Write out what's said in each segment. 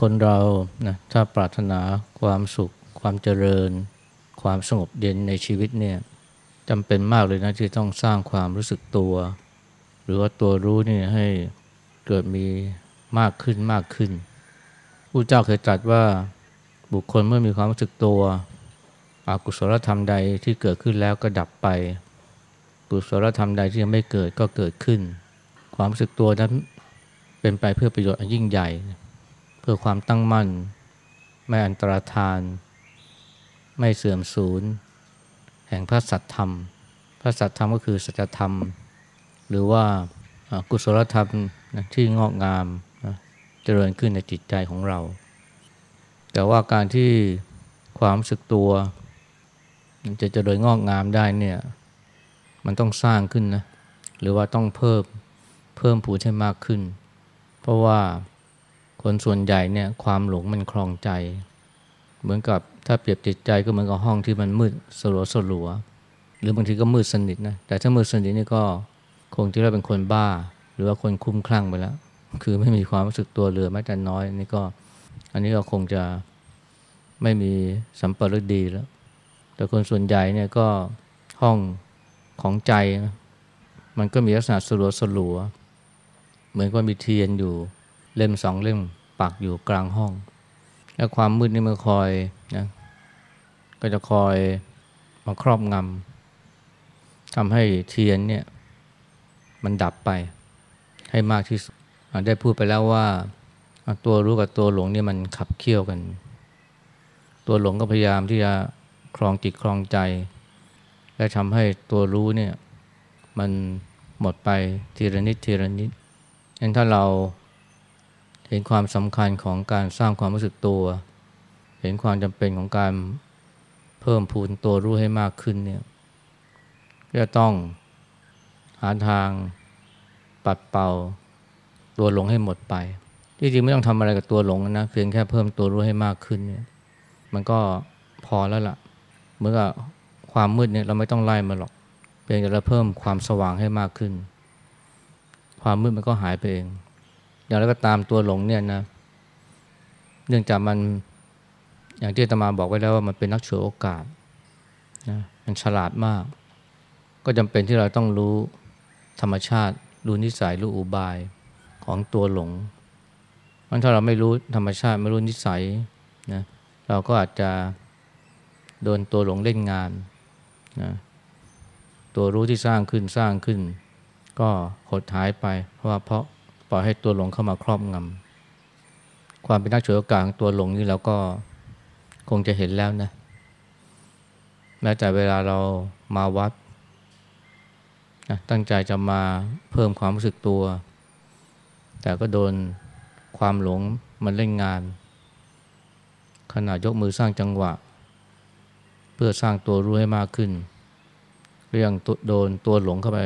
คนเรานะถ้าปรารถนาความสุข ความเจริญ ความสงบเย็นในชีวิตเนี่ยจำเป็นมากเลยนะที่ต้องสร้างความรู้สึกตัว หรือว่าตัวรู้นี่ให้เกิดมีมากขึ้นมากขึ้นผู้เจ้าเคยตรัสว่าบุคคลเมื่อมีความรู้สึกตัวอกุศลธรรมใดที่เกิดขึ้นแล้วก็ดับไป กุศลธรรมใดที่ยังไม่เกิดก็เกิดขึ้น ความรู้สึกตัวนั้นเป็นไปเพื่อประโยชน์อันยิ่งใหญ่ เพื่อความตั้งมั่น ไม่อันตรธาน ไม่เสื่อมสูญ แห่งพระสัตธรรม พระสัตธรรมก็คือสัจธรรม หรือว่ากุศลธรรมที่งอกงามเจริญขึ้นในจิตใจของเรา แต่ว่าการที่ความรู้สึกตัว จะเจริญงอกงามได้เนี่ยมันต้องสร้างขึ้นนะหรือว่าต้องเพิ่มเพิ่มผูให้มากขึ้น เพราะว่า คนส่วนใหญ่เนี่ยความหลงมันคลองใจ เหมือนกับถ้าเปรียบจิตใจก็เหมือนกับห้องที่มันมืดสลัวสลัวหรือบางทีก็มืดสนิทนะแต่ถ้ามืดสนิทนี่ก็คงที่เราเป็นคนบ้า หรือว่าคนคุ้มคลั่งไปแล้ว คือไม่มีความรู้สึกตัวเหลือแม้แต่น้อยนี่ก็อันนี้ก็คงจะไม่มีสัมปรดีแล้ว แต่คนส่วนใหญ่เนี่ยก็ห้องของใจมันก็มีลักษณะสลัวสลัวเหมือนกับมีเทียนอยู่ เล่มสองเล่มปักอยู่กลางห้อง และความมืดนี่มันคอยนะก็จะคอยมาครอบงำทำให้เทียนเนี่ยมันดับไปให้มากที่สุดได้พูดไปแล้วว่า ตัวรู้กับตัวหลงนี่มันขับเคี่ยวกัน ตัวหลงก็พยายามที่จะครองจิตครองใจ และทำให้ตัวรู้เนี่ยมันหมดไปทีละนิดทีละนิดงั้นถ้าเรา เห็นความสำคัญของการสร้างความรู้สึกตัว เห็นความจำเป็นของการเพิ่มพูนตัวรู้ให้มากขึ้นเนี่ยก็ต้องหาทางปัดเป่าตัวหลงให้หมดไป ที่จริงไม่ต้องทำอะไรกับตัวหลงนะเพียงแค่เพิ่มตัวรู้ให้มากขึ้นเนี่ยมันก็พอแล้วละ่ะเมื่อความมืดเนี่ยเราไม่ต้องไล่มาหรอกเพียงแต่เราเพิ่มความสว่างให้มากขึ้น ความมืดมันก็หายไปเอง อย่างไรก็ตามตัวหลงเนี่ยนะเนื่องจากมันอย่างที่ตมาบอกไว้แล้วว่ามันเป็นนักฉวยโอกาสนะมันฉลาดมาก ก็จำเป็นที่เราต้องรู้ธรรมชาติ รู้นิสัยรู้อุบายของตัวหลงมันถ้าเราไม่รู้ธรรมชาติไม่รู้นิสัยนะเราก็อาจจะโดนตัวหลงเล่นงานนะตัวรู้ที่สร้างขึ้นสร้างขึ้น ก็หดหายไป เพราะว่าเพราะ ปล่อยให้ตัวหลงเข้ามาครอบงำความเป็นนักฉวยโอกาสของตัวหลงนี่เราก็คงจะเห็นแล้วนะแม้แต่เวลาเรามาวัดนะตั้งใจจะมาเพิ่มความรู้สึกตัว แต่ก็โดนความหลงมันเล่นงานขณะยกมือสร้างจังหวะ เพื่อสร้างตัวรู้ให้มากขึ้น เรื่องโดนตัวหลงเข้าไป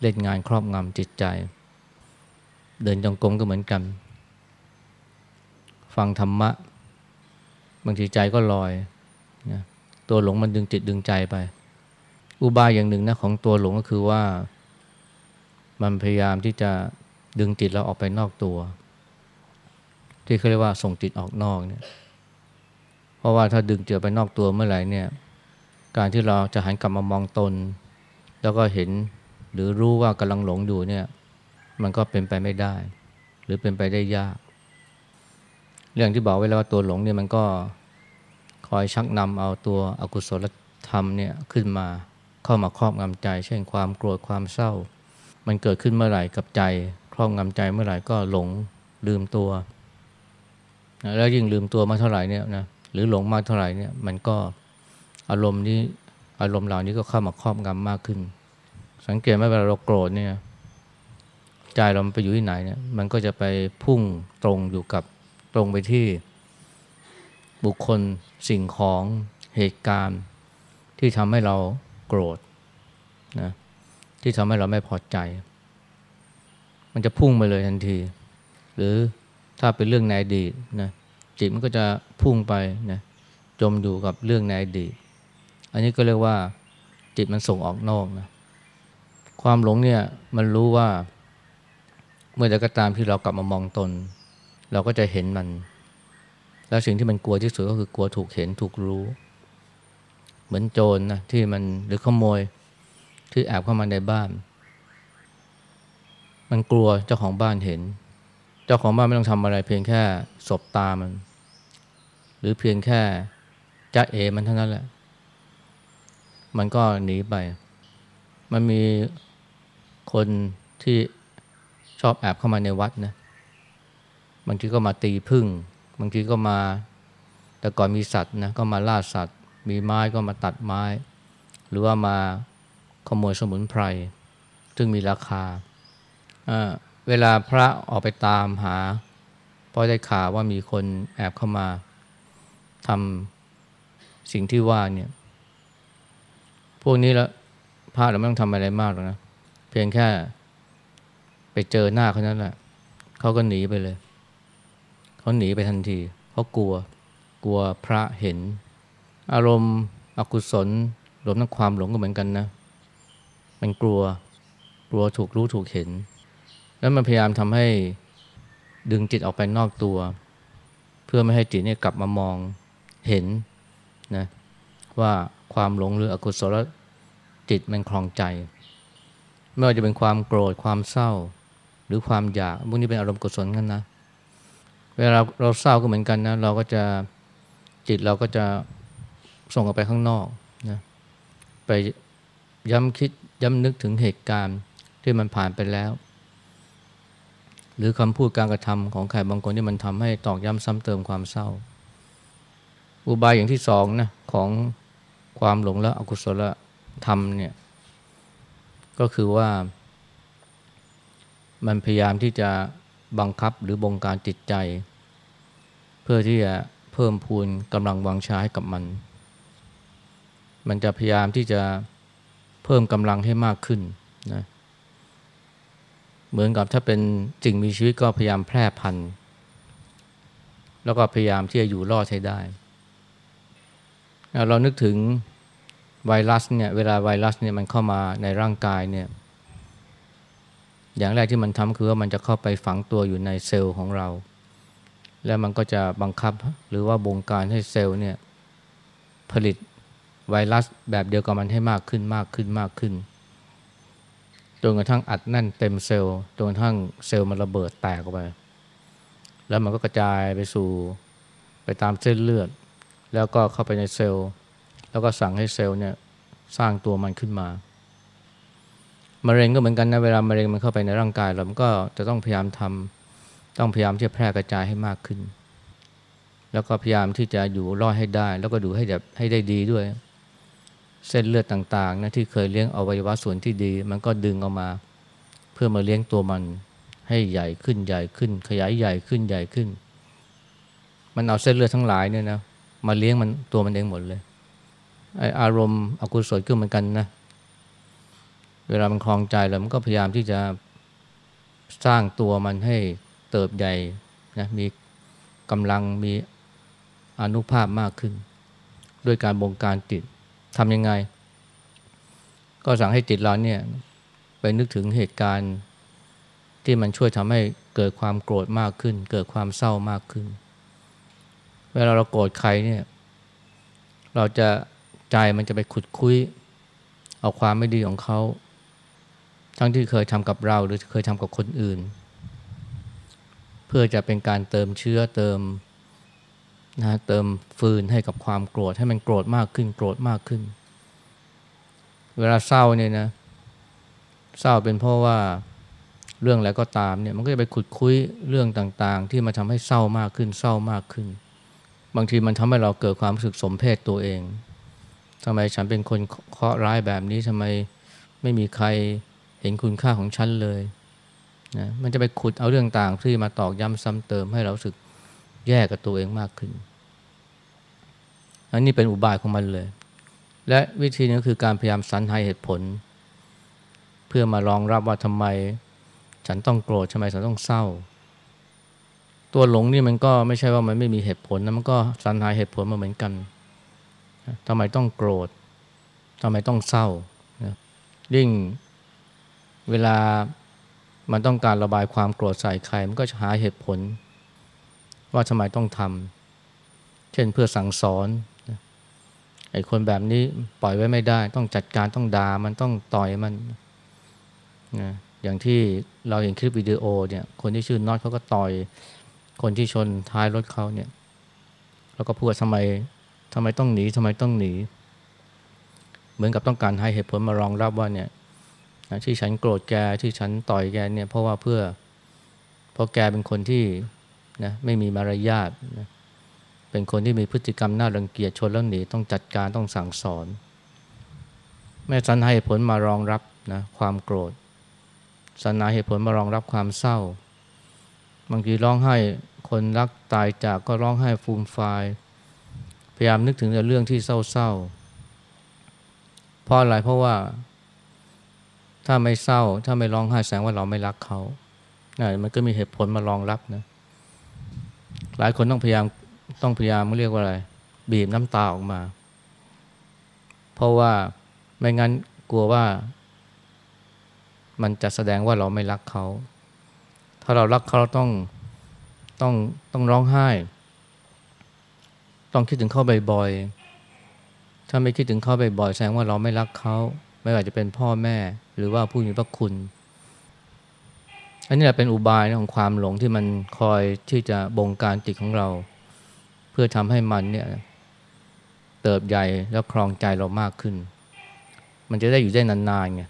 เล่นงานครอบงำจิตใจ เดินจงกรมก็เหมือนกัน ฟังธรรมะ บางทีใจก็ลอยนะตัวหลงมันดึงจิตดึงใจไป อุบายอย่างหนึ่งนะของตัวหลงก็คือว่า มันพยายามที่จะดึงจิตเราออกไปนอกตัว ที่เขาเรียกว่าส่งจิตออกนอกเนี่ย เพราะว่าถ้าดึงเจือไปนอกตัวเมื่อไหร่เนี่ย การที่เราจะหันกลับมามองตน แล้วก็เห็นหรือรู้ว่ากำลังหลงอยู่เนี่ย มันก็เป็นไปไม่ได้ หรือเป็นไปได้ยาก เรื่องที่บอกไว้แล้วว่าตัวหลงเนี่ยมันก็คอยชักนำเอาตัวอกุศลธรรมเนี่ยขึ้นมาเข้ามาครอบงำใจ เช่นความโกรธความเศร้า มันเกิดขึ้นเมื่อไหร่กับใจ ครอบงำใจเมื่อไหร่ก็หลงลืมตัว แล้วยิ่งลืมตัวมากเท่าไหร่เนี่ยนะหรือหลงมากเท่าไหร่เนี่ยมันก็อารมณ์นี้อารมณ์เหล่านี้ก็เข้ามาครอบงำมากขึ้น สังเกตไหมเวลาเราโกรธเนี่ย ใจเราไปอยู่ที่ไหนเนี่ยมันก็จะไปพุ่งตรงอยู่กับตรงไปที่บุคคลสิ่งของเหตุการณ์ที่ทำให้เราโกรธนะที่ทำให้เราไม่พอใจ มันจะพุ่งไปเลยทันที หรือถ้าเป็นเรื่องในอดีตนะจิตมันก็จะพุ่งไปนะจมอยู่กับเรื่องในอดีต อันนี้ก็เรียกว่าจิตมันส่งออกนอกนะความหลงเนี่ยมันรู้ว่า เมื่อใดก็ตามที่เรากลับมามองตน เราก็จะเห็นมัน แล้วสิ่งที่มันกลัวที่สุดก็คือกลัวถูกเห็นถูกรู้ เหมือนโจรนนะที่มันหรือขโมยที่แอบเข้ามาในบ้าน มันกลัวเจ้าของบ้านเห็น เจ้าของบ้านไม่ต้องทำอะไรเพียงแค่สบตามัน หรือเพียงแค่จ้าเอมันเท่านั้นแหละ มันก็หนีไป มันมีคนที่ อบแอบเข้ามาในวัดนะบางทีก็มาตีพึ่ง บางทีก็มา แต่ก่อนมีสัตว์นะก็มาล่าสัตว์ มีไม้ก็มาตัดไม้ หรือว่ามาขโมยสมุนไพร ซึ่งมีราคา เวลาพระออกไปตามหาเพราะได้ข่าวว่ามีคนแอบเข้ามาทำสิ่งที่ว่าเนี่ย พวกนี้แล้วพระเราไม่ต้องทำอะไรมากหรอกนะ เพียงแค่ ไปเจอหน้าเขานั้นแหละเขาก็หนีไปเลย เขาหนีไปทันทีเขากลัว กลัวพระเห็น อารมณ์อกุศลรวมทั้งความหลงก็เหมือนกันนะ มันกลัว กลัวถูกรู้ถูกเห็น แล้วมันพยายามทำให้ดึงจิตออกไปนอกตัว เพื่อไม่ให้จิตเนี่ยกลับมามองเห็นนะว่าความหลงหรืออกุศลจิตมันคลองใจ ไม่ว่าจะเป็นความโกรธความเศร้า หรือความอยากพวกนี้เป็นอารมณ์กุศลกันนะ เวลาเราเศร้าก็เหมือนกันนะ เราก็จะจิตเราก็จะส่งออกไปข้างนอกนะไปย้ำคิดย้ำนึกถึงเหตุการณ์ที่มันผ่านไปแล้ว หรือคำพูดการกระทำของใครบางคนที่มันทำให้ตอกย้ำซ้ำเติมความเศร้า อุบายอย่างที่สองนะของความหลงและอกุศลธรรมเนี่ยก็คือว่า มันพยายามที่จะบังคับหรือบงการจิตใจ เพื่อที่จะเพิ่มพูนกำลังวังชาให้กับมัน มันจะพยายามที่จะเพิ่มกำลังให้มากขึ้นนะเหมือนกับถ้าเป็นจริงมีชีวิตก็พยายามแพร่พันธุ์ แล้วก็พยายามที่จะอยู่รอดให้ได้ เรานึกถึงไวรัสเนี่ยเวลาไวรัสเนี่ยมันเข้ามาในร่างกายเนี่ย อย่างแรกที่มันทำคือว่ามันจะเข้าไปฝังตัวอยู่ในเซลล์ของเรา แล้วมันก็จะบังคับหรือว่าบงการให้เซลล์เนี่ยผลิตไวรัสแบบเดียวกับมันให้มากขึ้นมากขึ้นมากขึ้นจนกระทั่งอัดแน่นเต็มเซลล์จนกระทั่งเซลล์มันระเบิดแตกออกไป แล้วมันก็กระจายไปสู่ไปตามเส้นเลือด แล้วก็เข้าไปในเซลล์ แล้วก็สั่งให้เซลล์เนี่ยสร้างตัวมันขึ้นมา มะเร็งก็เหมือนกันนะเวลามะเร็งมันเข้าไปในร่างกายเราก็จะต้องพยายามทำต้องพยายามที่จะแพร่กระจายให้มากขึ้น แล้วก็พยายามที่จะอยู่รอดให้ได้ แล้วก็ดูให้แบบให้ได้ดีด้วย เส้นเลือดต่างๆนะที่เคยเลี้ยงอวัยวะส่วนที่ดี มันก็ดึงออกมา เพื่อมาเลี้ยงตัวมันให้ใหญ่ขึ้นใหญ่ขึ้น ขยายใหญ่ขึ้นใหญ่ขึ้น มันเอาเส้นเลือดทั้งหลายเนี่ยนะมาเลี้ยงมันตัวมันเองหมดเลยไออารมณ์อกุศลก็เหมือนกันนะ เวลามันคลองใจแล้วมันก็พยายามที่จะสร้างตัวมันให้เติบใหญ่นะมีกำลังมีอนุภาพมากขึ้น ด้วยการบงการจิตทำยังไง ก็สั่งให้จิตเราเนี่ยไปนึกถึงเหตุการณ์ที่มันช่วยทำให้เกิดความโกรธมากขึ้น เกิดความเศร้ามากขึ้น เวลาเราโกรธใครเนี่ย เราจะใจมันจะไปขุดคุย เอาความไม่ดีของเขา ทั้งที่เคยทำกับเราหรือเคยทำกับคนอื่น เพื่อจะเป็นการเติมเชื้อเติมนะเติมฟืนให้กับความโกรธให้มันโกรธมากขึ้นโกรธมากขึ้น เวลาเศร้าเนี่ยนะเศร้าเป็นเพราะว่าเรื่องอะไรก็ตามเนี่ยมันก็จะไปขุดคุยเรื่องต่างๆ ที่มาทำให้เศร้ามากขึ้นเศร้ามากขึ้น บางทีมันทำให้เราเกิดความรู้สึกสมเพศตัวเองทำไมฉันเป็นคนเคราะห์ร้ายแบบนี้ทำไมไม่มีใคร ห็นคุณค่าของฉันเลยนะมันจะไปขุดเอาเรื่องต่างที่มาตอกย้ำซ้ำเติมให้เราสึกแย่กับตัวเองมากขึ้น อันนี้เป็นอุบายของมันเลย และวิธีนี้คือการพยายามสรรหาเหตุผล เพื่อมารองรับว่าทำไม ฉันต้องโกรธทำไมฉันต้องเศร้า ตัวหลงนี่มันก็ไม่ใช่ว่ามันไม่มีเหตุผลนะมันก็สรรหาเหตุผลมาเหมือนกันทำไมต้องโกรธทำไมต้องเศร้ายิ่ง เวลามันต้องการระบายความโกรธใส่ใคร มันก็จะหาเหตุผล ว่าทำไมต้องทำเช่นเพื่อสั่งสอนไอ้คนแบบนี้ปล่อยไว้ไม่ได้ ต้องจัดการต้องด่ามันต้องต่อยมันนะอย่างที่เราเห็นคลิปวิดีโอเนี่ย คนที่ชื่อน็อตเขาก็ต่อย คนที่ชนท้ายรถเขาเนี่ย แล้วก็พูดทำไมทำไมต้องหนีทำไมต้องหนี เหมือนกับต้องการให้เหตุผลมารองรับว่าเนี่ย ที่ฉันโกรธแกที่ฉันต่อยแกเนี่ยเพราะว่าเพื่อเพราะแกเป็นคนที่นะไม่มีมารยาทนะเป็นคนที่มีพฤติกรรมน่ารังเกียจชนแล้วหนีต้องจัดการต้องสั่งสอน แม่สันให้ผลมารองรับนะความโกรธสันนาเหตุผลมารองรับความเศร้า บางทีร้องไห้คนรักตายจากก็ร้องไห้ฟูมฟายพยายามนึกถึงแต่เรื่องที่เศร้าๆเพราะอะไรเพราะว่า ถ้าไม่เศร้า ถ้าไม่ร้องไห้แสดงว่าเราไม่รักเขานะมันก็มีเหตุผลมารองรับนะ หลายคนต้องพยายามต้องพยายามเรียกว่าอะไร บีบน้ำตาออกมา เพราะว่าไม่งั้นกลัวว่า มันจะแสดงว่าเราไม่รักเขา ถ้าเรารักเขาเราต้องต้องต้องร้องไห้ ต้องคิดถึงเขาบ่อยๆถ้าไม่คิดถึงเขาบ่อยๆแสดงว่าเราไม่รักเขา ไม่ว่าจะเป็นพ่อแม่ หรือว่าผู้มีพระคุณ อันนี้แหละเป็นอุบายของความหลงที่มันคอยที่จะบงการจิตของเรา เพื่อทำให้มันเนี่ยเติบใหญ่แล้วครองใจเรามากขึ้น มันจะได้อยู่ได้นานๆไง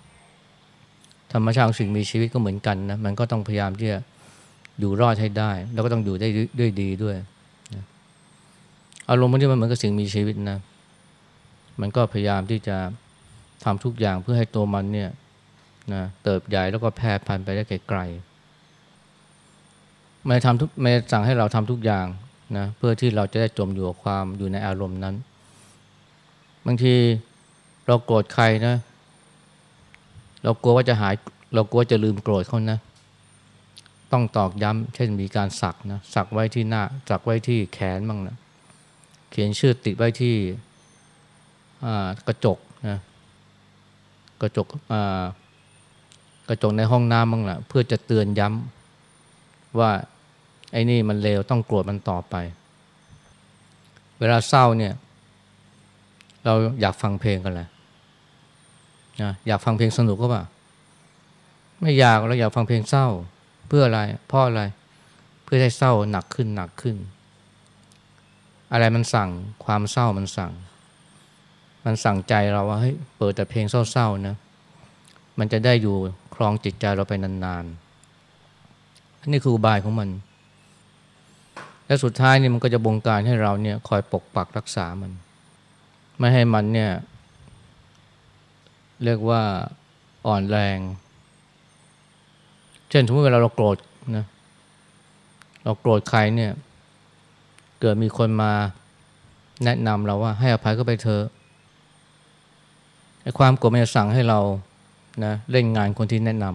ธรรมชาติของสิ่งมีชีวิตก็เหมือนกันนะมันก็ต้องพยายามที่จะอยู่รอดให้ได้ แล้วก็ต้องอยู่ได้ด้วยดีด้วยอารมณ์มันที่มันเหมือนกับสิ่งมีชีวิตนะ มันก็พยายามที่จะทำทุกอย่างเพื่อให้ตัวมันเนี่ย นะเติบใหญ่แล้วก็แพร่พันธุ์ไปได้ไกลๆไม่ทำทุกไม่สั่งให้เราทำทุกอย่างนะเพื่อที่เราจะได้จมอยู่กับความอยู่ในอารมณ์นั้น บางทีเราโกรธใครนะ เรากลัวว่าจะหาย เรากลัวจะลืมโกรธเขานะ ต้องตอกย้ำเช่นมีการสักนะสักไว้ที่หน้าสักไว้ที่แขนบ้างนะเขียนชื่อติดไว้ที่กระจกนะกระจก กระจกในห้องน้ำบ้างละเพื่อจะเตือนย้ำว่าไอ้นี่มันเลวต้องโกรธมันต่อไป เวลาเศร้าเนี่ย เราอยากฟังเพลงกันแหละนะอยากฟังเพลงสนุกก็ป่ะไม่อยากเราอยากฟังเพลงเศร้า เพื่ออะไรเพราะอะไร เพื่อให้เศร้าหนักขึ้นหนักขึ้น อะไรมันสั่งความเศร้ามันสั่ง มันสั่งใจเราว่าเฮ้ยเปิดแต่เพลงเศร้าๆนะมันจะได้อยู่ ครองจิตใจเราไปนานๆอันนี้คืออุบายของมัน และสุดท้ายนี่มันก็จะบงการให้เราเนี่ยคอยปกปักรักษามัน ไม่ให้มันเนี่ยเรียกว่าอ่อนแรง เช่นสมมติเวลาเราโกรธนะเราโกรธใครเนี่ย เกิดมีคนมาแนะนำเราว่าให้อภัยก็ไปเถอะไอ้ความโกรธมันจะสั่งให้เรา นะเล่นงานคนที่แนะน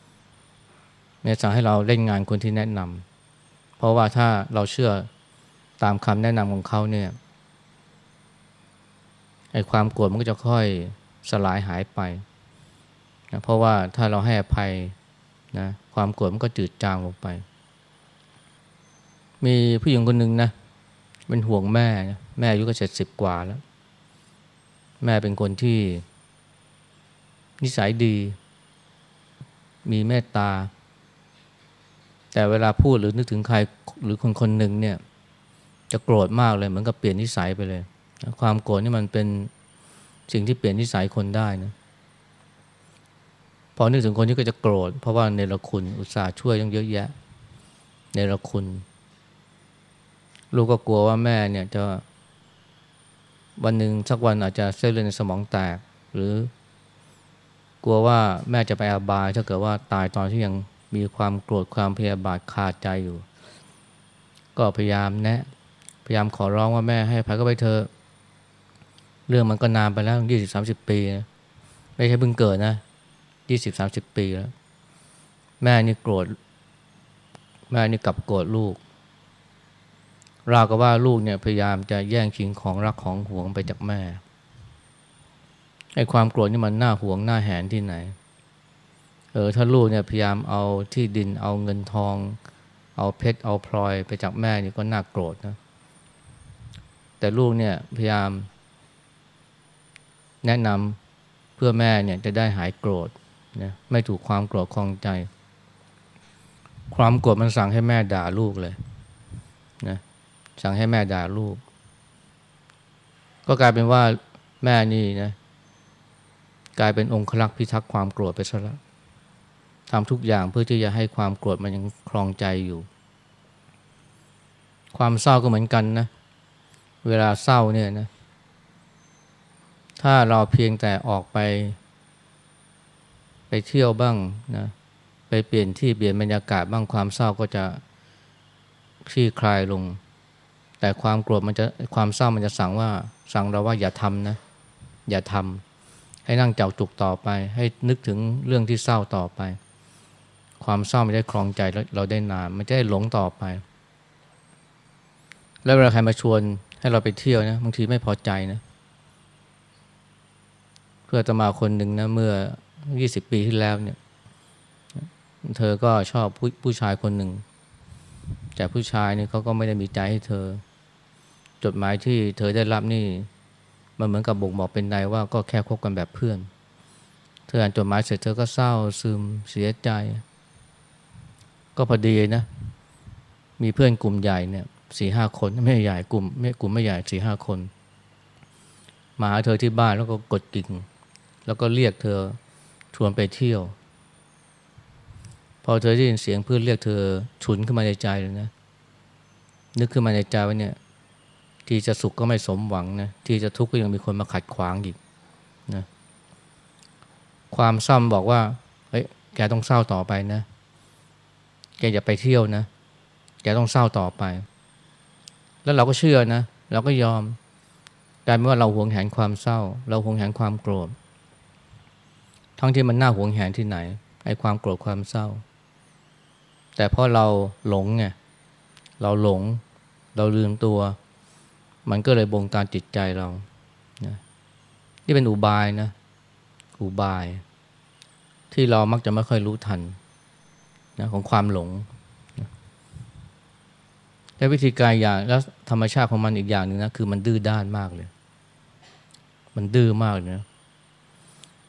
ำมันจะสั่งให้เราเล่นงานคนที่แนะนำเพราะว่าถ้าเราเชื่อตามคำแนะนำของเขาเนี่ยไอ้ความโกรธมันก็จะค่อยสลายหายไปนะเพราะว่าถ้าเราให้อภัยนะความโกรธมันก็จืดจางลงไป มีผู้หญิงคนหนึ่งนะเป็นห่วงแม่นะแม่อายุก็เจ็ดสิบกว่าแล้ว แม่เป็นคนที่ นิสัยดี มีเมตตา แต่เวลาพูดหรือนึกถึงใครหรือคนคนหนึ่งเนี่ย จะโกรธมากเลยเหมือนกับเปลี่ยนนิสัยไปเลย ความโกรธนี่มันเป็นสิ่งที่เปลี่ยนนิสัยคนได้นะพอนึกถึงคนนี้ก็จะโกรธ เพราะว่าในละคุณอุตส่าห์ช่วยยังเยอะแยะในละคุณ ลูกก็กลัวว่าแม่เนี่ยจะวันหนึ่งสักวันอาจจะเส้นเลือดในสมองแตก หรือ กลัวว่าแม่จะไปอาบายถ้าเกิดว่าตายตอนที่ยังมีความโกรธความพยาบาทคาดใจอยู่ ก็พยายามแนะพยายามขอร้องว่าแม่ให้ภัยก็ไปเธอ เรื่องมันก็นานไปแล้วยี่สิบสามสิบปีนะไม่ใช่เพิ่งเกิดนะยี่สิบสามสิบปีแล้ว แม่นี่โกรธแม่นี่กลับโกรธลูกราวกับว่าลูกเนี่ยพยายามจะแย่งชิงของรักของห่วงไปจากแม่ ไอ้ความโกรธนี่มันน่าหวงน่าแหนที่ไหน เออถ้าลูกเนี่ยพยายามเอาที่ดินเอาเงินทอง เอาเพชรเอาพลอยไปจากแม่นี่ก็น่าโกรธนะ แต่ลูกเนี่ยพยายาม แนะนำเพื่อแม่เนี่ยจะได้หายโกรธนะไม่ถูกความโกรธคลองใจ ความโกรธมันสั่งให้แม่ด่าลูกเลยนะสั่งให้แม่ด่าลูก ก็กลายเป็นว่าแม่นี่นะ กลายเป็นองค์ลักษ์พิทักษ์ความโกรธไปซะแล้วทำทุกอย่างเพื่อที่จะให้ความโกรธมันยังคลองใจอยู่ ความเศร้าก็เหมือนกันนะ เวลาเศร้าเนี่ยนะ ถ้าเราเพียงแต่ออกไป ไปเที่ยวบ้างนะไปเปลี่ยนที่เปลี่ยนบรรยากาศบ้างความเศร้าก็จะคลี่คลายลง แต่ความโกรธมันจะความเศร้ามันจะสั่งว่าสั่งเราว่าอย่าทำนะ อย่าทำ ให้นั่งเจ้าจุกต่อไป ให้นึกถึงเรื่องที่เศร้าต่อไป ความเศร้าไม่ได้คลองใจเราได้นานไมันจะได้หลงต่อไป แล้วเวลาใครมาชวนให้เราไปเที่ยวนะบางทีไม่พอใจนะ เพื่อจะมาคนหนึ่งนะเมื่อยี่สิบปีที่แล้วเนี่ย เธอก็ชอบผู้ผู้ชายคนหนึ่งแต่ผู้ชายนี่เขาก็ไม่ได้มีใจให้เธอ จดหมายที่เธอได้รับนี่ มันเหมือนกับบ่งบอกเป็นในว่าก็แค่คบกันแบบเพื่อน เธออ่านจดหมายเสร็จเธอก็เศร้าซึมเสียใจ ก็พอดีนะ มีเพื่อนกลุ่มใหญ่เนี่ยสี่ห้าคนไม่ใหญ่กลุ่มไม่กลุ่มไม่ใหญ่สี่ห้าคน มาหาเธอที่บ้านแล้วก็กดกิ่ง แล้วก็เรียกเธอชวนไปเที่ยว พอเธอได้ยินเสียงเพื่อนเรียกเธอฉุนขึ้นมาในใจเลยนะ นึกขึ้นมาในใจว่าเนี่ย ที่จะสุขก็ไม่สมหวังนะที่จะทุกข์ก็ยังมีคนมาขัดขวางอีกนะความซ้ำบอกว่าเฮ้ยแกต้องเศร้าต่อไปนะแกอย่าไปเที่ยวนะแกต้องเศร้าต่อไป แล้วเราก็เชื่อนะเราก็ยอมกลายเป็นว่าเราหวงแหนความเศร้า เราหวงแหนความโกรธทั้งที่มันน่าหวงแหนที่ไหนไอ้ความโกรธความเศร้า แต่พราะเราหลงไงเราหลง เราลืมตัว มันก็เลยบงการจิตใจเรานะนี่เป็นอุบายนะ อุบาย ที่เรามักจะไม่ค่อยรู้ทันนะของความหลงและวิธีการอย่างแล้วธรรมชาติของมันอีกอย่างหนึ่งนะคือมันดื้อด้านมากเลย มันดื้อมากเลยนะ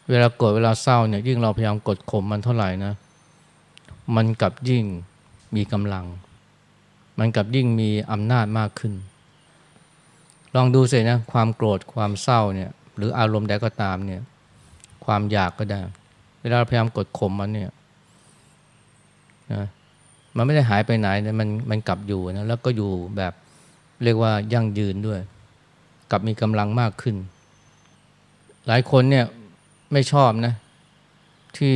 เวลาโกรธเวลาเศร้าเนี่ยยิ่งเราพยายามกดข่มมันเท่าไหร่นะ มันกลับยิ่งมีกำลัง มันกลับยิ่งมีอำนาจมากขึ้น ลองดูสินะความโกรธความเศร้าเนี่ยหรืออารมณ์ใดก็ตามเนี่ยความอยากก็ได้ เวลาพยายามกดข่มมันเนี่ยนะมันไม่ได้หายไปไหนนะมันมันกลับอยู่นะแล้วก็อยู่แบบเรียกว่ายั่งยืนด้วย กลับมีกำลังมากขึ้น หลายคนเนี่ยไม่ชอบนะที่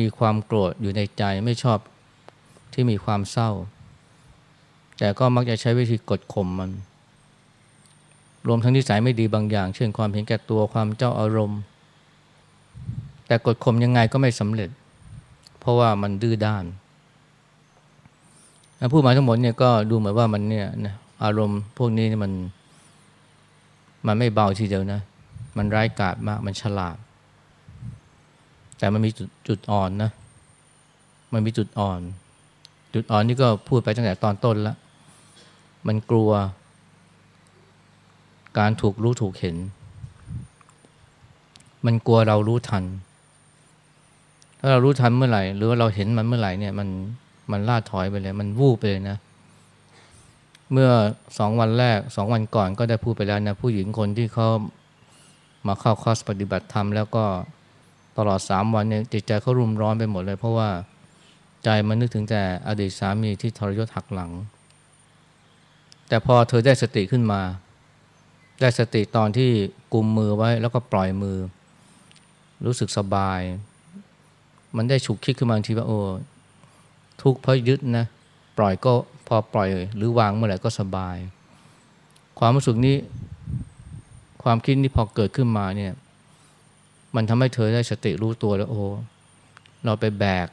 มีความโกรธอยู่ในใจไม่ชอบที่มีความเศร้า แต่ก็มักจะใช้วิธีกดข่มมัน รวมทั้งนิสัยไม่ดีบางอย่าง เช่นความเห็นแก่ตัวความเจ้าอารมณ์ แต่กดข่มยังไงก็ไม่สำเร็จ เพราะว่ามันดื้อด้านพูดมายทั้งหมดเนี่ยก็ดูเหมือนว่ามันเนี่ยนะอารมณ์พวกนี้มันมันไม่เบาทีเดียวนะ มันร้ายกาจมาก มันฉลาด แต่มันมีจุดจุดอ่อนนะ มันมีจุดอ่อน จุดอ่อนนี่ก็พูดไปตั้งแต่ตอนต้นล้วมันกลัว การถูกรู้ถูกเห็น มันกลัวเรารู้ทัน ถ้าเรารู้ทันเมื่อไหร่ หรือว่าเราเห็นมันเมื่อไหร่เนี่ยมันมันล่าถอยไปเลย มันวูบไปเลยนะ เมื่อสองวันแรกสองวันก่อนก็ได้พูดไปแล้วนะ ผู้หญิงคนที่เขามาเข้าคอร์สปฏิบัติธรรมแล้วก็ตลอดสามวันเนี่ยจิตใจเขารุมร้อนไปหมดเลย เพราะว่าใจมันนึกถึงแต่อดีตสามีที่ทรยศหักหลัง แต่พอเธอได้สติขึ้นมา ได้สติตอนที่กุมมือไว้แล้วก็ปล่อยมือ รู้สึกสบาย มันได้ฉุกคิดขึ้นมาทีว่าโอ้ทุกข์เพราะยึดนะปล่อยก็พอปล่อยหรือวางเมื่อไหร่ก็สบาย ความรู้สึกนี้ ความคิดนี้พอเกิดขึ้นมาเนี่ย มันทำให้เธอได้สติรู้ตัวแล้วโอ้เราไปแบก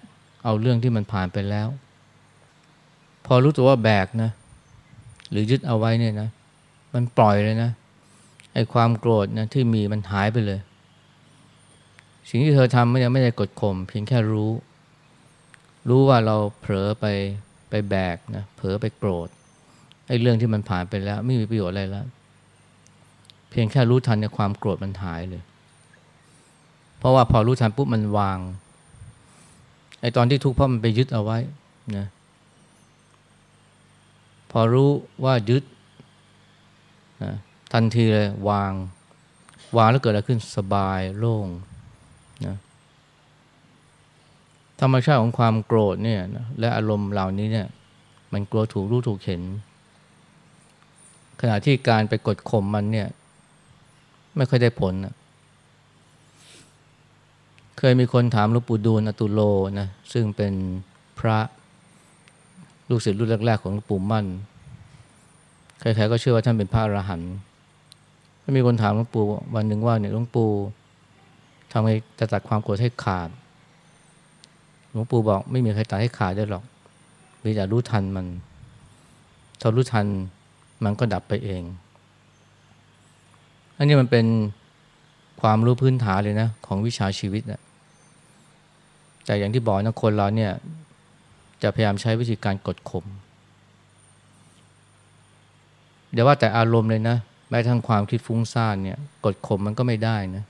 เอาเรื่องที่มันผ่านไปแล้ว พอรู้ตัวว่าแบกนะ หรือยึดเอาไว้เนี่ยนะ มันปล่อยเลยนะ ไอ้ความโกรธนะที่มีมันหายไปเลย สิ่งที่เธอทำไม่ได้ไม่ได้กดข่มเพียงแค่รู้ รู้ว่าเราเผลอไปไปแบกนะเผลอไปโกรธไอ้เรื่องที่มันผ่านไปแล้ว ไม่มีประโยชน์อะไรแล้วเพียงแค่รู้ทันในความโกรธมันหายเลย เพราะว่าพอรู้ทันปุ๊บมันวางไอ้ตอนที่ทุกข์เพราะมันไปยึดเอาไว้นะพอรู้ว่ายึดนะ ทันทีเลยวาง วางแล้วเกิดอะไรขึ้นสบายโล่งนะธรรมชาติของความโกรธเนี่ยนะและอารมณ์เหล่านี้เนี่ย มันกลัวถูกรู้ถูกเห็น ขณะที่การไปกดข่มมันเนี่ย ไม่ค่อยได้ผลนะเคยมีคนถามหลวงปู่ดูลอตุโลนะซึ่งเป็นพระลูกศิษย์รุ่นแรก ๆ ของหลวงปู่มั่น ใครๆก็เชื่อว่าท่านเป็นพระอรหันต์ ถ้ามีคนถามหลวงปู่วันหนึ่งว่าเนี่ยหลวงปู่ทำไงจะตัดความโกรธให้ขาด หลวงปู่บอกไม่มีใครตัดให้ขาดได้หรอกมีแต่รู้ทันมันถ้ารู้ทันมันก็ดับไปเอง อันนี้มันเป็นความรู้พื้นฐานเลยนะของวิชาชีวิตนะแต่อย่างที่บอกนะคนเราเนี่ยจะพยายามใช้วิธีการกดข่มเดี๋ยวว่าแต่อารมณ์เลยนะ แม้ทั้งความคิดฟุ้งซ่านเนี่ยกดข่มมันก็ไม่ได้นะ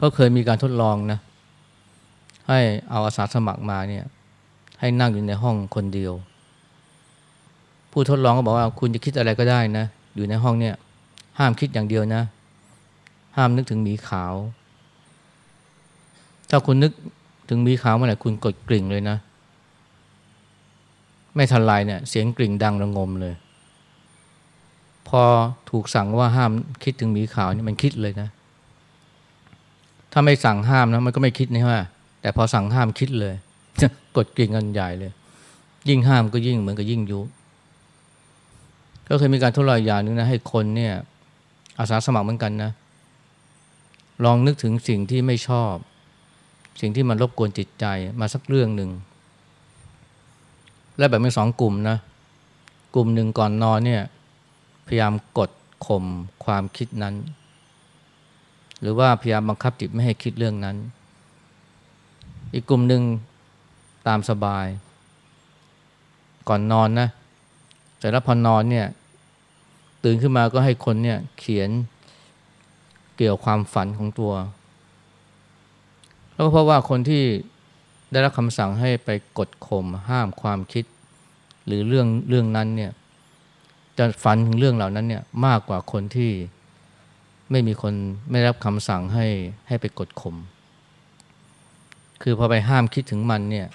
ก็เคยมีการทดลองนะให้เอาอาสาสมัครมาเนี่ยให้นั่งอยู่ในห้องคนเดียว ผู้ทดลองก็บอกว่าคุณจะคิดอะไรก็ได้นะอยู่ในห้องเนี่ยห้ามคิดอย่างเดียวนะ ห้ามนึกถึงหมีขาว ถ้าคุณนึกถึงหมีขาวเมื่อไหร่คุณกดกริ่งเลยนะ ไม่ทันไรเนี่ยเสียงกริ่งดังระงมเลย อถูกสั่งว่าห้ามคิดถึงหมีขาวนี่มันคิดเลยนะ ถ้าไม่สั่งห้ามนะมันก็ไม่คิดนะว่าแต่พอสั่งห้ามคิดเลยกดกริ่งกันใหญ่เลย ยิ่งห้ามก็ยิ่งเหมือนกับยิ่งยุ ก็เคยมีการทดลองอย่างนึงนะให้คนเนี่ยอาสาสมัครเหมือนกันนะ ลองนึกถึงสิ่งที่ไม่ชอบ สิ่งที่มันรบกวนจิตใจมาสักเรื่องหนึ่ง และแบบเป็นสองกลุ่มนะ กลุ่มหนึ่งก่อนนอนเนี่ย พยายามกดข่มความคิดนั้น หรือว่าพยายามบังคับจิตไม่ให้คิดเรื่องนั้น อีกกลุ่มหนึ่งตามสบาย ก่อนนอนนะแต่แล้วพอนอนเนี่ยตื่นขึ้นมาก็ให้คนเนี่ยเขียนเกี่ยวความฝันของตัว แล้วก็เพราะว่าคนที่ได้รับคำสั่งให้ไปกดข่มห้ามความคิด หรือเรื่องเรื่องนั้นเนี่ย จะฝันถึงเรื่องเหล่านั้นเนี่ยมากกว่าคนที่ไม่มีคนไม่รับคำสั่งให้ให้ไปกดข่มคือพอไปห้ามคิดถึงมันเนี่ย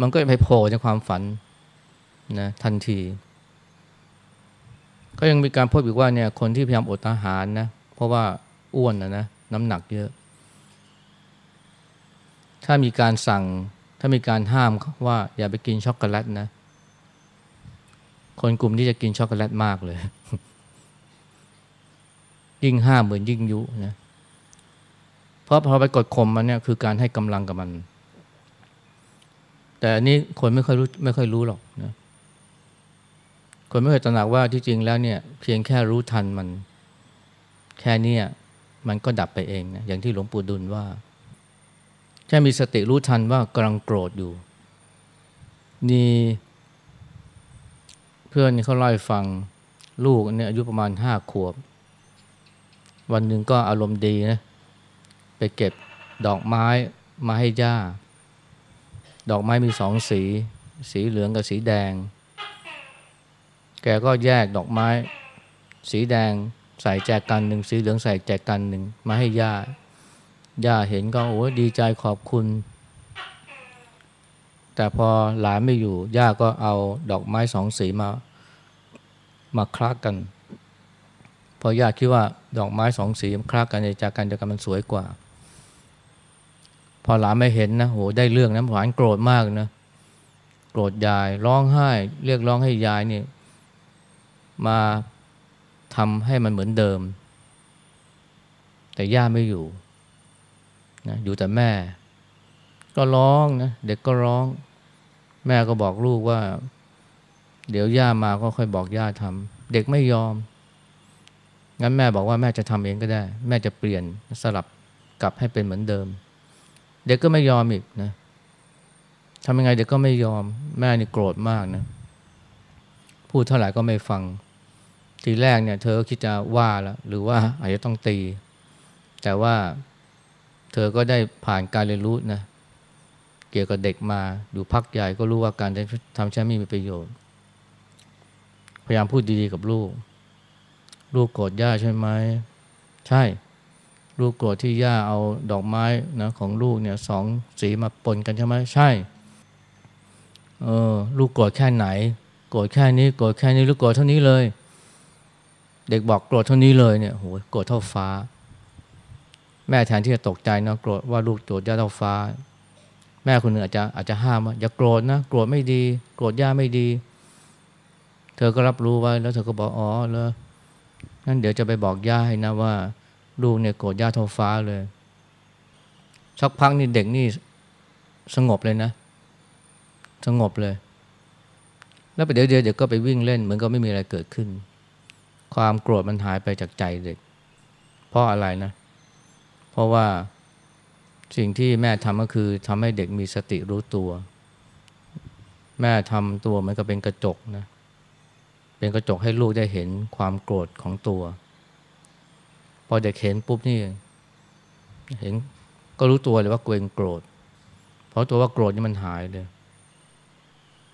มันก็ไปโผล่ในความฝันนะทันที ก็ยังมีการพูดอีกว่าเนี่ยคนที่พยายามอดอาหารนะเพราะว่าอ้วนนะนะน้ำหนักเยอะ ถ้ามีการสั่งถ้ามีการห้ามว่าอย่าไปกินช็อกโกแลตนะ คนกลุ่มที่จะกินช็อกโกแลตมากเลย ยิ่งห้ามเหมือนยิ่งยุนะเพราะพอไปกดข่มมันเนี่ยคือการให้กำลังกับมัน แต่อันนี้คนไม่ค่อยรู้ไม่ค่อยรู้หรอกนะคนไม่เคยตระหนักว่าที่จริงแล้วเนี่ย เพียงแค่รู้ทันมัน แค่นี้มันก็ดับไปเองนะอย่างที่หลวงปู่ดุลว่า แค่มีสติรู้ทันว่ากำลังโกรธอยู่ นี่ เพื่อนเขาเล่าให้ฟังลูกเนี่ยอายุประมาณห้าขวบ วันหนึ่งก็อารมณ์ดีนะไปเก็บดอกไม้มาให้ย่า ดอกไม้มีสองสี สีเหลืองกับสีแดง แกก็แยกดอกไม้ สีแดงใส่แจกันหนึ่งสีเหลืองใส่แจกันหนึ่งมาให้ย่าย่าเห็นก็โอ้ดีใจขอบคุณ แต่พอหลานไม่อยู่ ย่าก็เอาดอกไม้สองสีมา มาคลักกัน พอย่าคิดว่าดอกไม้สองสีคลักกันจากกันเดียวกันมันสวยกว่า พอหลานไม่เห็นนะโหได้เรื่องนะหลานโกรธมากนะโกรธยายร้องไห้ เรียกร้องให้ยายนี่มาทำให้มันเหมือนเดิม แต่ย่าไม่อยู่นะอยู่แต่แม่ ก็ร้องนะเด็กก็ร้อง แม่ก็บอกลูกว่า เดี๋ยวย่ามาก็ค่อยบอกย่าทำเด็กไม่ยอม งั้นแม่บอกว่าแม่จะทำเองก็ได้ แม่จะเปลี่ยนสลับกลับให้เป็นเหมือนเดิม เด็กก็ไม่ยอมอีกนะทำยังไงเด็กก็ไม่ยอม แม่นี่โกรธมากนะพูดเท่าไหร่ก็ไม่ฟัง ทีแรกเนี่ย เธอก็คิดจะว่าแล้วหรือว่าอาจจะต้องตี แต่ว่าเธอก็ได้ผ่านการเรียนรู้นะ เกี่ยวกับเด็กมาอยู่พักใหญ่ก็รู้ว่าการทำใช้ไม่มีประโยชน์ พยายามพูดดีๆกับลูก ลูกโกรธย่าใช่ไหมใช่ ลูกโกรธที่ย่าเอาดอกไม้นะของลูกเนี่ยสองสีมาปนกันใช่ไหมใช่เออลูกโกรธแค่ไหน โกรธแค่นี้โกรธแค่นี้ลูกโกรธเท่านี้เลย เด็กบอกโกรธเท่านี้เลยเนี่ยโหโกรธเท่าฟ้า แม่แทนที่จะตกใจนะโกรธว่าลูกโกรธย่าเท่าฟ้า แม่คนหนึ่งอาจจะอาจจะห้ามว่าอย่าโกรธนะโกรธไม่ดี โกรธย่าไม่ดี เธอก็รับรู้ไว้แล้วเธอก็บอกอ๋อแล้วงั้นเดี๋ยวจะไปบอกย่าให้นะว่า ลูกเนี่ยโกรธย่าเท่าฟ้าเลยสักพักนี่เด็กนี่สงบเลยนะ สงบเลย แล้วไปเดี๋ยวเดี๋ยวเดี๋ยวก็ไปวิ่งเล่นเหมือนก็ไม่มีอะไรเกิดขึ้น ความโกรธมันหายไปจากใจเด็ก เพราะอะไรนะ เพราะว่า สิ่งที่แม่ทำก็คือทำให้เด็กมีสติรู้ตัว แม่ทำตัวเหมือนกับเป็นกระจกนะเป็นกระจกให้ลูกได้เห็นความโกรธของตัว พอเด็กเห็นปุ๊บนี่เห็นก็รู้ตัวเลยว่าตัวเองโกรธ เพราะตัวว่าโกรธนี่มันหายเลย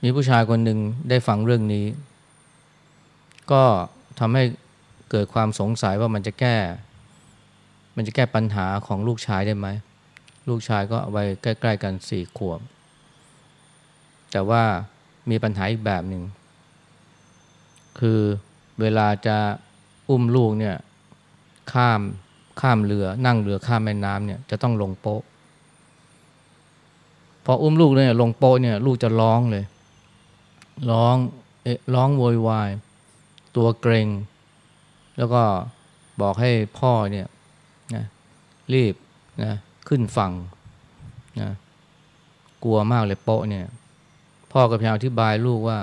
มีผู้ชายคนหนึ่งได้ฟังเรื่องนี้ ก็ทำให้เกิดความสงสัยว่ามันจะแก้ มันจะแก้ปัญหาของลูกชายได้ไหม ลูกชายก็เอาไว้ใกล้ ๆ กันสี่ขวบ แต่ว่ามีปัญหาอีกแบบหนึ่ง คือเวลาจะอุ้มลูกเนี่ยข้ามข้ามเรือนั่งเรือข้ามแม่น้ำเนี่ยจะต้องลงโป๊ะ พออุ้มลูกเนี่ยลงโป๊ะเนี่ยลูกจะร้องเลย ร้องเอะร้องโวยวาย ตัวเกรง แล้วก็บอกให้พ่อเนี่ยนะรีบนะ ขึ้นฝั่งนะกลัวมากเลยโปะเนี่ย พ่อก็พยายามอธิบายลูกว่า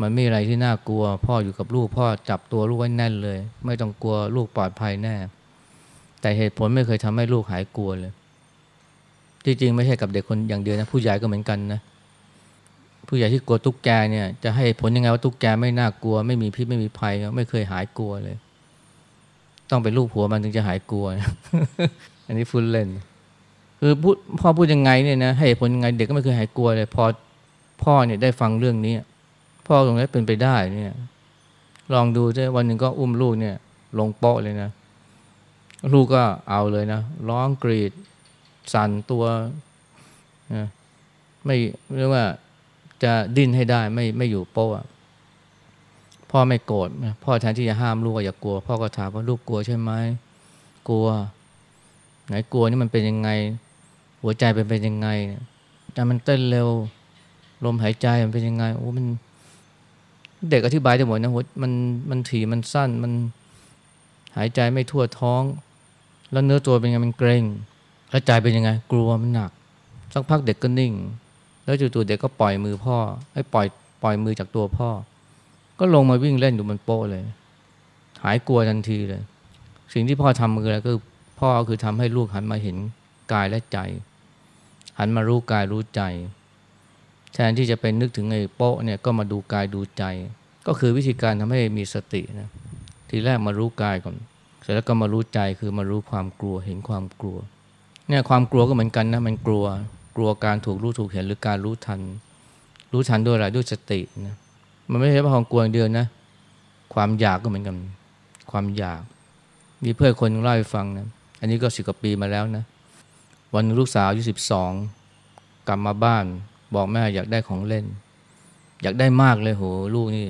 มันไม่มีอะไรที่น่ากลัว พ่ออยู่กับลูกพ่อจับตัวลูกไว้แน่นเลย ไม่ต้องกลัวลูกปลอดภัยแน่ แต่เหตุผลไม่เคยทำให้ลูกหายกลัวเลย จริงๆไม่ใช่กับเด็กคนอย่างเดียวนะ ผู้ใหญ่ก็เหมือนกันนะผู้ใหญ่ที่กลัวตุ๊กแกเนี่ยจะให้ผลยังไงว่าตุ๊กแกไม่น่ากลัว ไม่มีพิษไม่มีภัยไม่เคยหายกลัวเลย ต้องเป็นลูกผัวมันถึงจะหายกลัว อันนี้ฟุ้นเล่น คือพูดพ่อพูดยังไงเนี่ยนะให้ผลยังไงเด็กก็ไม่เคยหายกลัวเลยพอพ่อเนี่ยได้ฟังเรื่องนี้ พ่อตรงนี้เป็นไปได้เนี่ย ลองดูใช่วันหนึ่งก็อุ้มลูกเนี่ย ลงโป๊ะเลยนะ ลูกก็เอาเลยนะร้องกรีด สั่นตัวนะไม่เรียกว่าจะดิ้นให้ได้ไม่ไม่อยู่โป๊ะพ่อไม่โกรธพ่อแทนที่จะห้ามลูกอย่ากลัว พ่อก็ถามว่าลูกกลัวใช่ไหมกลัว ไหนกลัวนี่มันเป็นยังไง หัวใจเป็นเป็นยังไงใจมันเต้นเร็ว ลมหายใจมันเป็นยังไงโอ้มัน เด็กอธิบายได้หมดนะหัวมันมันถี่มันสั้นมันหายใจไม่ทั่วท้อง แล้วเนื้อตัวเป็นยังไงมันเกร็งแล้วใจเป็นยังไง กลัวมันหนัก สักพักเด็กก็นิ่ง แล้วจู่ๆเด็กก็ปล่อยมือพ่อให้ปล่อยปล่อยมือจากตัวพ่อ ก็ลงมาวิ่งเล่นอยู่บนโป๊ะเลย หายกลัวทันทีเลย สิ่งที่พ่อทำคืออะไรก็ พ่อคือทำให้ลูกหันมาเห็นกายและใจ หันมารู้กายรู้ใจ แทนที่จะเป็นนึกถึงไอ้โป๊ะเนี่ยก็มาดูกายดูใจ ก็คือวิธีการทำให้มีสตินะทีแรกมารู้กายก่อน เสร็จแล้วก็มารู้ใจคือมารู้ความกลัวเห็นความกลัวเนี่ยความกลัวก็เหมือนกันนะมันกลัวกลัวการถูกรู้ถูกเห็นหรือการรู้ทัน รู้ทันด้วยอะไรด้วยสตินะมันไม่ใช่ว่าความกลัวอย่างเดียวนะ ความอยากก็เหมือนกัน ความอยาก มีเพื่อนคนเล่าให้ฟังนะ อันนี้ก็สิบกว่าปีมาแล้วนะ วันลูกสาวอายุสิบสองกลับมาบ้าน บอกแม่อยากได้ของเล่น อยากได้มากเลยโหลูกนี่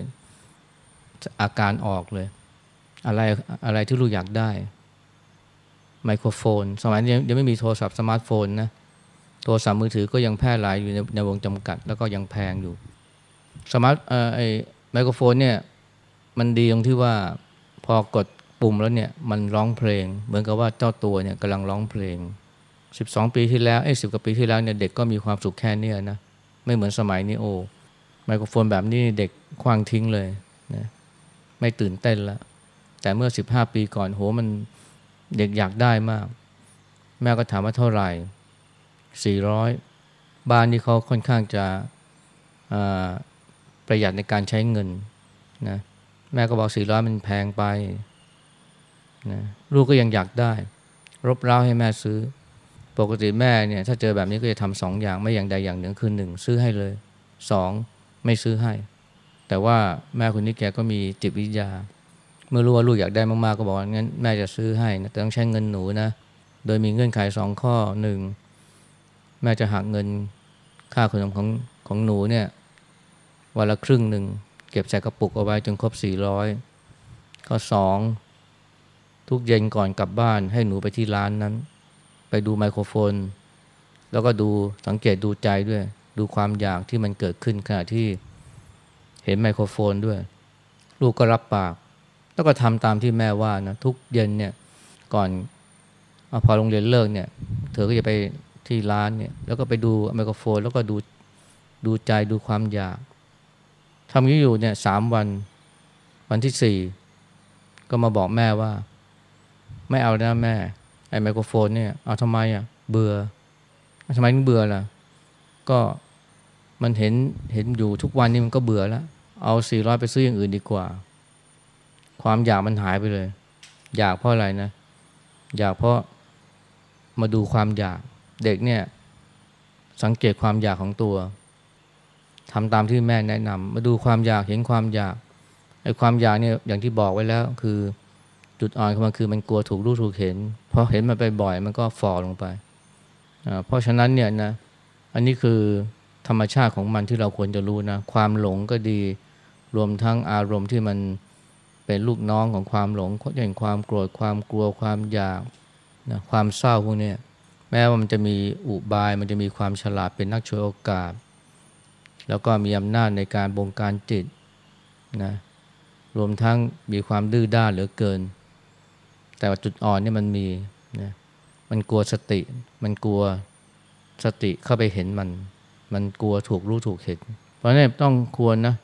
อาการออกเลย อะไรอะไรที่ลูกอยากได้ ไมโครโฟน สมัยนี้ยังไม่มีโทรศัพท์สมาร์ทโฟนนะโทรศัพท์มือถือก็ยังแพร่หลายอยู่ในในวงจำกัด แล้วก็ยังแพงอยู่สมาร์ทเอ่อไอไมโครโฟนเนี่ยมันดีตรงที่ว่าพอกด ปุ่มแล้วเนี่ยมันร้องเพลง เหมือนกับว่าเจ้าตัวเนี่ยกำลังร้องเพลง 12 ปีที่แล้วเอ้สิบกว่าปีที่แล้วเนี่ยเด็กก็มีความสุขแค่เนี้นะไม่เหมือนสมัยนี้โอ้ไมโครโฟนแบบนี้เด็กคว้างทิ้งเลยนะไม่ตื่นเต้นล้วแต่เมื่อ 15 ปีก่อนโหมันเด็กอยากได้มาก แม่ก็ถามว่าเท่าไหร่ 400 บ้านนี้เขาค่อนข้างจะประหยัดในการใช้เงินนะแม่ก็บอกสี่ร้อยมันแพงไป นะลูกก็ยังอยากได้ รบเร้าให้แม่ซื้อ ปกติแม่เนี่ยถ้าเจอแบบนี้ก็จะทำสองอย่างไม่อย่างใดอย่างหนึ่งคือหนึ่งซื้อให้เลยสองไม่ซื้อให้ แต่ว่าแม่คนนี้แกก็มีจิตวิทยา เมื่อรู้ว่าลูกอยากได้มากๆก็บอกว่างั้นแม่จะซื้อให้นะแต่ต้องใช้เงินหนูนะ โดยมีเงื่อนไขสองข้อหนึ่งแม่จะหักเงินค่าขนมของของหนูเนี่ยวันละครึ่งหนึ่งเก็บใส่กระปุกเอาไว้จนครบสี่ร้อยข้อสอง ทุกเย็นก่อนกลับบ้านให้หนูไปที่ร้านนั้น ไปดูไมโครโฟน แล้วก็ดูสังเกตดูใจด้วย ดูความอยากที่มันเกิดขึ้นขณะที่เห็นไมโครโฟนด้วย ลูกก็รับปาก แล้วก็ทำตามที่แม่ว่านะทุกเย็นเนี่ยก่อนอพอโรงเรียนเลิกเนี่ย เธอก็จะไปที่ร้านเนี่ย แล้วก็ไปดูไมโครโฟน แล้วก็ดูดูใจดูความอยากทำอยู่อยู่เนี่ยสามวัน วันที่สี่ก็มาบอกแม่ว่า ไม่เอานะแม่ ไอ้ไมโครโฟนเนี่ย เอาทำไมอะ เบื่อทำไมถึงเบื่อล่ะ ก็มันเห็นเห็นอยู่ทุกวันนี้มันก็เบื่อแล้ว เอาสี่ร้อยไปซื้ออย่างอื่นดีกว่า ความอยากมันหายไปเลย อยากเพราะอะไรนะ อยากเพราะมาดูความอยากเด็กเนี่ย สังเกตความอยากของตัวทำตามที่แม่แนะนำมาดูความอยากเห็นความอยากไอ้ความอยากเนี่ยอย่างที่บอกไว้แล้วคือ จุดอ่อนของมันคือมันกลัวถูกรู้ถูกเห็นพอเห็นมันไปบ่อยมันก็ฝ่อลงไป เพราะฉะนั้นเนี่ยนะอันนี้คือธรรมชาติของมันที่เราควรจะรู้นะความหลงก็ดีรวมทั้งอารมณ์ที่มันเป็นลูกน้องของความหลงอย่างความโกรธความกลัวความอยากนะความเศร้าพวกนี้แม้ว่ามันจะมีอุบาย มันจะมีความฉลาดเป็นนักช่วยโอกาส แล้วก็มีอำนาจในการบงการจิตนะรวมทั้งมีความดื้อด้านเหลือเกิน แต่ว่าจุดอ่อนนี่มันมีนะมันกลัวสติ มันกลัวสติเข้าไปเห็นมัน มันกลัวถูกรู้ถูกเห็น เพราะนั้นต้องควรนะ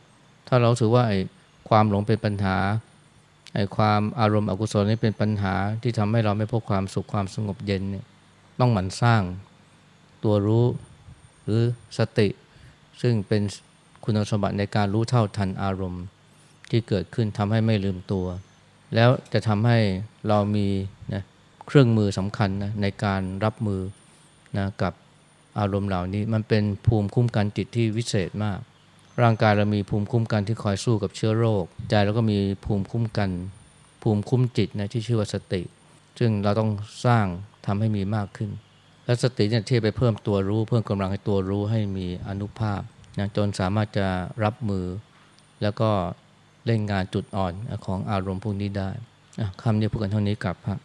ถ้าเราถือว่าไอ้ความหลงเป็นปัญหาไอ้ความอารมณ์อกุศลนี่เป็นปัญหาที่ทำให้เราไม่พบความสุขความสงบเย็นเนี่ยต้องหมั่นสร้างตัวรู้หรือสติ ซึ่งเป็นคุณสมบัติในการรู้เท่าทันอารมณ์ที่เกิดขึ้นทำให้ไม่ลืมตัว แล้วจะทำให้เรามีนะเครื่องมือสำคัญนะในการรับมือนะกับอารมณ์เหล่านี้ มันเป็นภูมิคุ้มกันจิตที่วิเศษมาก ร่างกายเรามีภูมิคุ้มกันที่คอยสู้กับเชื้อโรค ใจเราก็มีภูมิคุ้มกัน ภูมิคุ้มจิตนะที่ชื่อว่าสติ ซึ่งเราต้องสร้างทำให้มีมากขึ้น และสติเนี่ยที่ไปเพิ่มตัวรู้ เพิ่มกำลังให้ตัวรู้ให้มีอนุภาพนะจนสามารถจะรับมือ แล้วก็ เล่นงานจุดอ่อนของอารมณ์พวกนี้ได้คำนี้พูดกันเท่านี้กับครับ